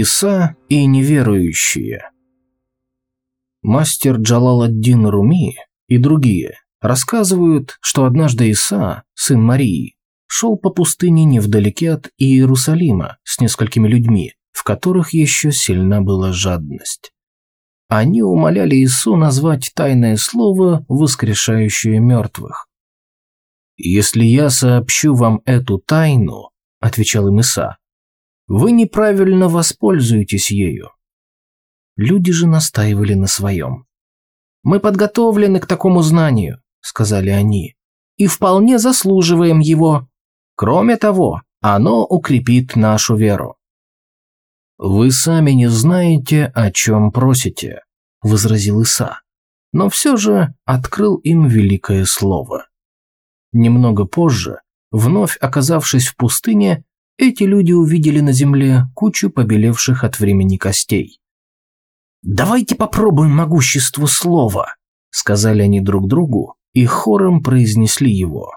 Иса и неверующие Мастер Джалал-ад-Дин Руми и другие рассказывают, что однажды Иса, сын Марии, шел по пустыне невдалеке от Иерусалима с несколькими людьми, в которых еще сильна была жадность. Они умоляли Ису назвать тайное слово, воскрешающее мертвых. «Если я сообщу вам эту тайну», – отвечал им Иса, – «вы неправильно воспользуетесь ею». Люди же настаивали на своем. «Мы подготовлены к такому знанию», – сказали они, – «и вполне заслуживаем его. Кроме того, оно укрепит нашу веру». «Вы сами не знаете, о чем просите», – возразил Иса, но все же открыл им великое слово. Немного позже, вновь оказавшись в пустыне, эти люди увидели на земле кучу побелевших от времени костей. «Давайте попробуем могущество слова», – сказали они друг другу и хором произнесли его.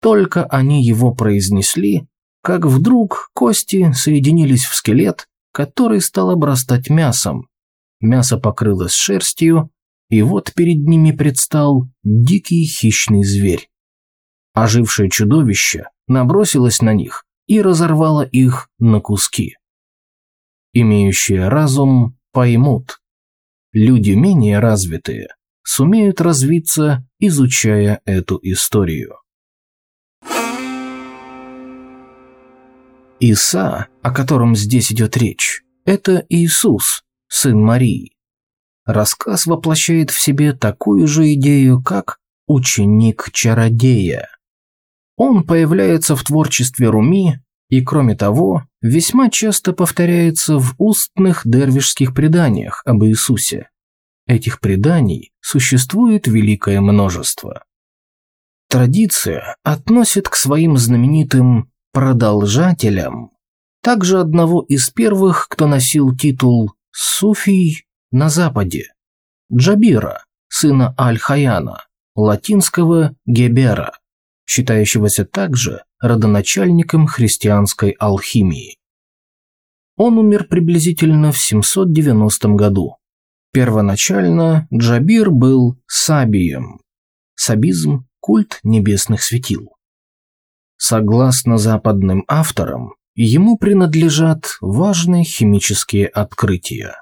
Только они его произнесли, как вдруг кости соединились в скелет, который стал обрастать мясом. Мясо покрылось шерстью, и вот перед ними предстал дикий хищный зверь. Ожившее чудовище набросилось на них и разорвало их на куски. Имеющие разум поймут. Люди менее развитые сумеют развиться, изучая эту историю. Иса, о котором здесь идет речь, это Иисус, сын Марии. Рассказ воплощает в себе такую же идею, как ученик-чародея. Он появляется в творчестве Руми и, кроме того, весьма часто повторяется в устных дервишских преданиях об Иисусе. Этих преданий существует великое множество. Традиция относит к своим знаменитым «продолжателям» также одного из первых, кто носил титул «суфий» на Западе – Джабира, сына Аль-Хаяна, латинского Гебера считающегося также родоначальником христианской алхимии. Он умер приблизительно в 790 году. Первоначально Джабир был сабием. Сабизм – культ небесных светил. Согласно западным авторам, ему принадлежат важные химические открытия.